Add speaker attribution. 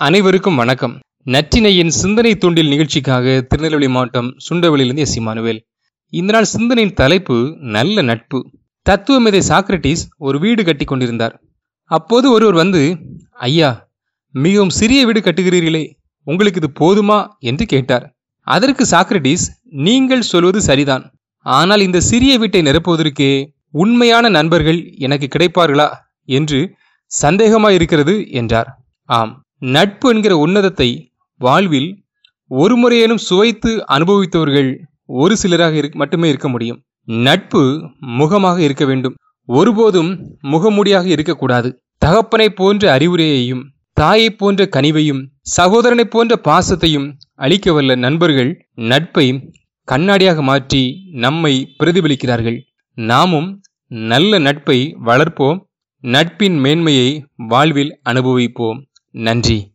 Speaker 1: அனைவருக்கும் வணக்கம். நற்றினையின் சிந்தனை தூண்டில் நிகழ்ச்சிக்காக திருநெல்வேலி மாவட்டம் சுண்டவளியிலிருந்து எஸ். இமானுவேல். இந்த நாள் சிந்தனையின் தலைப்பு நல்ல நட்பு. தத்துவமேதை சாக்ரட்டிஸ் ஒரு வீடு கட்டி கொண்டிருந்தார். அப்போது ஒருவர் வந்து ஐயா மிகவும் சிறிய வீடு கட்டுகிறீர்களே உங்களுக்கு இது போதுமா? என்று கேட்டார். அதற்கு சாக்ரட்டிஸ் நீங்கள் சொல்வது சரிதான். ஆனால் இந்த சிறிய வீட்டை நிரப்புவதற்கே உண்மையான நண்பர்கள் எனக்கு கிடைப்பார்களா? என்று சந்தேகமாயிருக்கிறது என்றார். ஆம். நட்பு என்கிற உன்னதத்தை வாழ்வில் ஒரு முறையேனும் சுவைத்து அனுபவித்தவர்கள் ஒரு சிலராக இருக்க மட்டுமே இருக்க முடியும். நட்பு முகமாக இருக்க வேண்டும். ஒருபோதும் முகமூடியாக இருக்கக்கூடாது. தகப்பனை போன்ற அறிவுரையையும் தாயை போன்ற கனிவையும் சகோதரனை போன்ற பாசத்தையும் அளிக்க வல்ல நண்பர்கள் நட்பை கண்ணாடியாக மாற்றி நம்மை பிரதிபலிக்கிறார்கள். நாமும் நல்ல நட்பை வளர்ப்போம். நட்பின் மேன்மையை வாழ்வில் அனுபவிப்போம். நன்றி